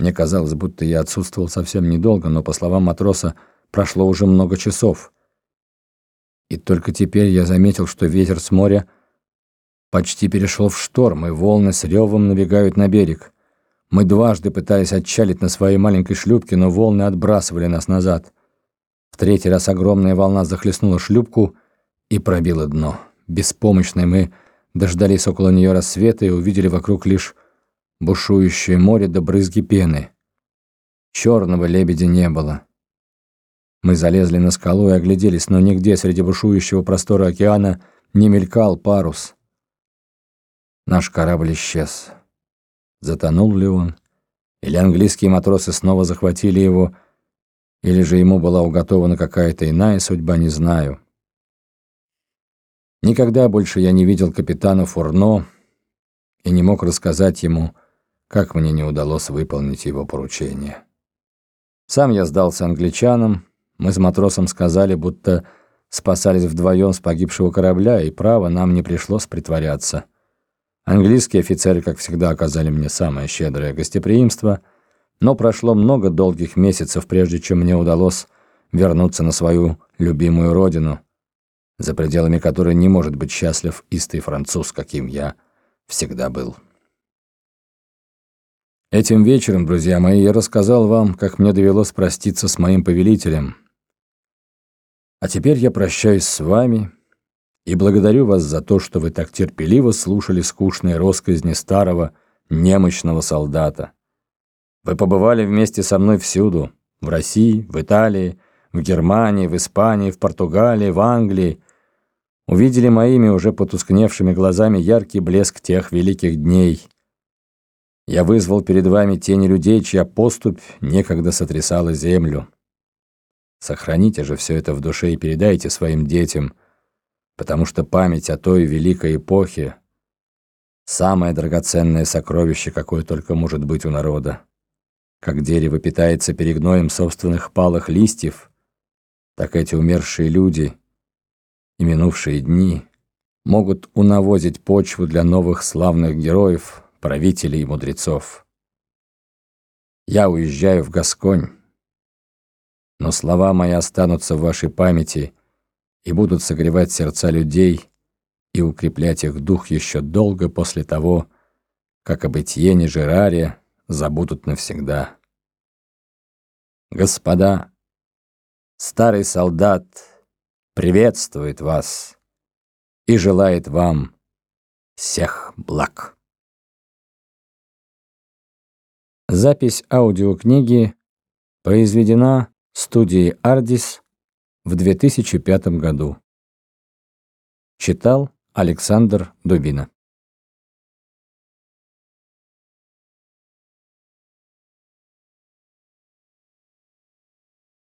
Мне казалось, будто я отсутствовал совсем недолго, но, по словам матроса, прошло уже много часов. И только теперь я заметил, что ветер с моря почти перешел в шторм, и волны с ревом набегают на берег. Мы дважды пытались отчалить на своей маленькой шлюпке, но волны отбрасывали нас назад. В третий раз огромная волна захлестнула шлюпку и пробила дно. Беспомощные мы дождались около нее рассвета и увидели вокруг лишь бушующее море до брызги пены. Черного лебедя не было. Мы залезли на скалу и огляделись, но нигде среди бушующего простора океана не мелькал парус. Наш корабль исчез. Затонул ли он? Или английские матросы снова захватили его, или же ему была уготована какая-то иная судьба, не знаю. Никогда больше я не видел капитана Фурно и не мог рассказать ему, как мне не удалось выполнить его поручение. Сам я сдался англичанам, мы с матросом сказали, будто спасались вдвоем с погибшего корабля, и право нам не пришлось притворяться. Английские офицеры, как всегда, оказали мне самое щедрое гостеприимство, но прошло много долгих месяцев, прежде чем мне удалось вернуться на свою любимую родину, за пределами которой не может быть счастлив истый француз, каким я всегда был. Этим вечером, друзья мои, я рассказал вам, как мне довелось проститься с моим повелителем, а теперь я прощаюсь с вами и благодарю вас за то, что вы так терпеливо слушали скучные россказни старого немощного солдата. Вы побывали вместе со мной всюду, в России, в Италии, в Германии, в Испании, в Португалии, в Англии. Увидели моими уже потускневшими глазами яркий блеск тех великих дней. Я вызвал перед вами тени людей, чья поступь некогда сотрясала землю. Сохраните же все это в душе и передайте своим детям, потому что память о той великой эпохе — самое драгоценное сокровище, какое только может быть у народа. Как дерево питается перегноем собственных палых листьев, так эти умершие люди и минувшие дни могут унавозить почву для новых славных героев, правителей и мудрецов. Я уезжаю в Гасконь, но слова мои останутся в вашей памяти и будут согревать сердца людей и укреплять их дух еще долго после того, как об Этьене Жераре забудут навсегда. Господа, старый солдат приветствует вас и желает вам всех благ. Запись аудиокниги произведена студии «Ардис» в 2005 году. Читал Александр Дубина.